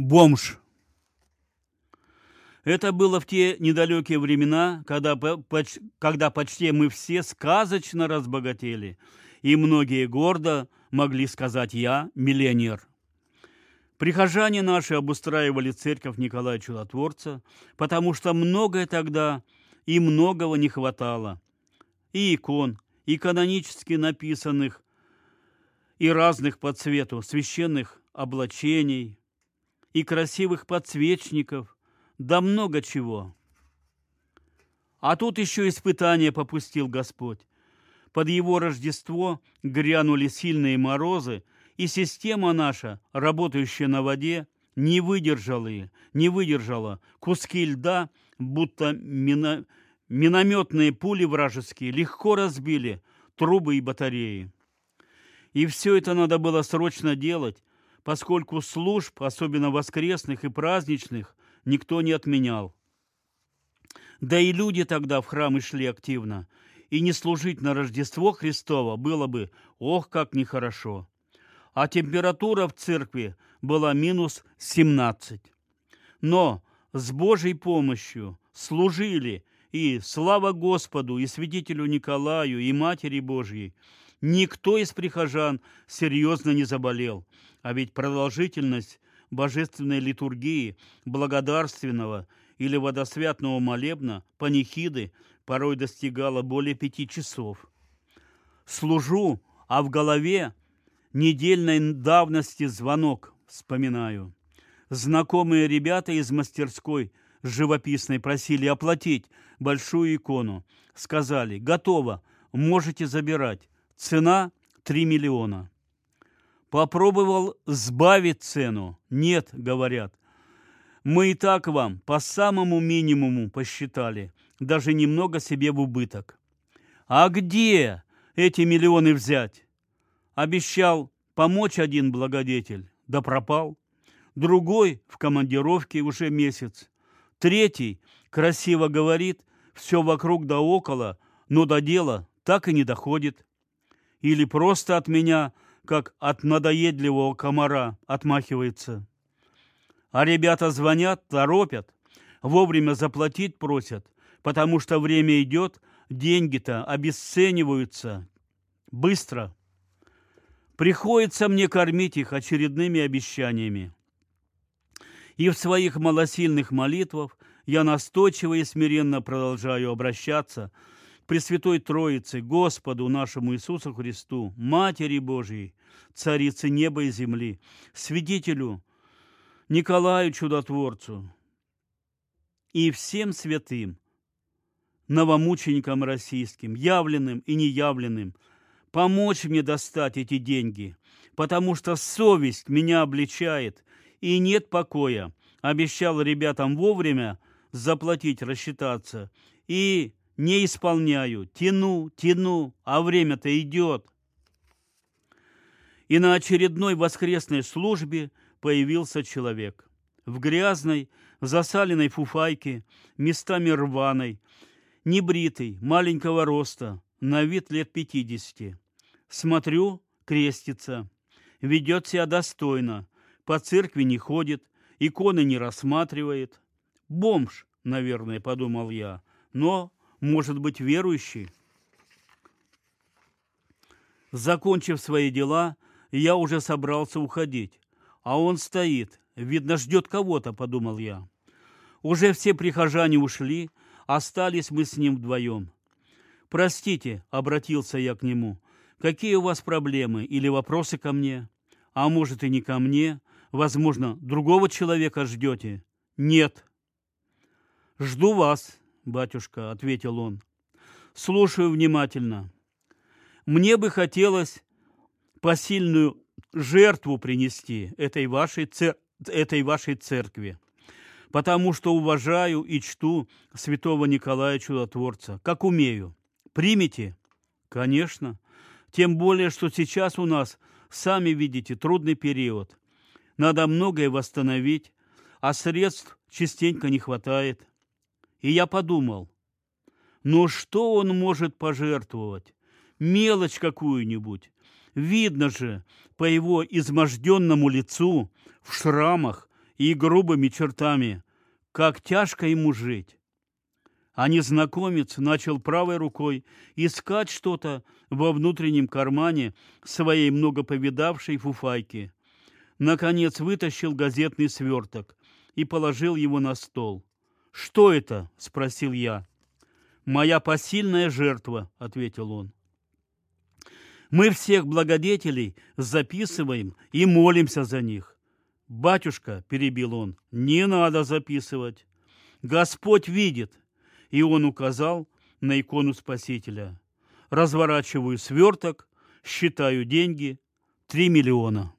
бомж. Это было в те недалекие времена, когда, когда почти мы все сказочно разбогатели, и многие гордо могли сказать «я миллионер». Прихожане наши обустраивали церковь Николая Чудотворца, потому что многое тогда и многого не хватало. И икон, и канонически написанных, и разных по цвету священных облачений, и красивых подсвечников, да много чего. А тут еще испытание попустил Господь. Под его Рождество грянули сильные морозы, и система наша, работающая на воде, не выдержала, не выдержала куски льда, будто мина, минометные пули вражеские легко разбили трубы и батареи. И все это надо было срочно делать, поскольку служб, особенно воскресных и праздничных, никто не отменял. Да и люди тогда в храмы шли активно, и не служить на Рождество Христово было бы, ох, как нехорошо. А температура в церкви была минус 17. Но с Божьей помощью служили и слава Господу, и святителю Николаю, и Матери Божьей. Никто из прихожан серьезно не заболел, а ведь продолжительность божественной литургии, благодарственного или водосвятного молебна, панихиды порой достигала более пяти часов. Служу, а в голове недельной давности звонок вспоминаю. Знакомые ребята из мастерской живописной просили оплатить большую икону. Сказали, готово, можете забирать. Цена 3 миллиона. Попробовал сбавить цену. Нет, говорят. Мы и так вам по самому минимуму посчитали, даже немного себе в убыток. А где эти миллионы взять? Обещал помочь один благодетель, да пропал. Другой в командировке уже месяц. Третий красиво говорит, все вокруг да около, но до дела так и не доходит. Или просто от меня – как от надоедливого комара отмахивается. А ребята звонят, торопят, вовремя заплатить просят, потому что время идет, деньги-то обесцениваются. Быстро. Приходится мне кормить их очередными обещаниями. И в своих малосильных молитвах я настойчиво и смиренно продолжаю обращаться – Пресвятой Троице, Господу нашему Иисусу Христу, Матери Божией, Царице неба и земли, свидетелю Николаю Чудотворцу и всем святым, новомученикам российским, явленным и неявленным, помочь мне достать эти деньги, потому что совесть меня обличает, и нет покоя. Обещал ребятам вовремя заплатить, рассчитаться, и не исполняю, тяну, тяну, а время-то идет. И на очередной воскресной службе появился человек. В грязной, засаленной фуфайке, местами рваной, небритый, маленького роста, на вид лет пятидесяти. Смотрю, крестится, ведет себя достойно, по церкви не ходит, иконы не рассматривает. Бомж, наверное, подумал я, но может быть верующий. Закончив свои дела, я уже собрался уходить, а он стоит, видно, ждет кого-то, подумал я. Уже все прихожане ушли, остались мы с ним вдвоем. «Простите», — обратился я к нему, — «какие у вас проблемы или вопросы ко мне? А может, и не ко мне? Возможно, другого человека ждете?» «Нет». «Жду вас», батюшка, — ответил он. Слушаю внимательно. Мне бы хотелось посильную жертву принести этой вашей, цер... этой вашей церкви, потому что уважаю и чту святого Николая Чудотворца, как умею. Примите? Конечно. Тем более, что сейчас у нас, сами видите, трудный период. Надо многое восстановить, а средств частенько не хватает. И я подумал, ну что он может пожертвовать? Мелочь какую-нибудь. Видно же по его изможденному лицу, в шрамах и грубыми чертами, как тяжко ему жить. А незнакомец начал правой рукой искать что-то во внутреннем кармане своей многоповидавшей фуфайки. Наконец вытащил газетный сверток и положил его на стол. «Что это?» – спросил я. «Моя посильная жертва», – ответил он. «Мы всех благодетелей записываем и молимся за них». «Батюшка», – перебил он, – «не надо записывать. Господь видит». И он указал на икону Спасителя. Разворачиваю сверток, считаю деньги – три миллиона.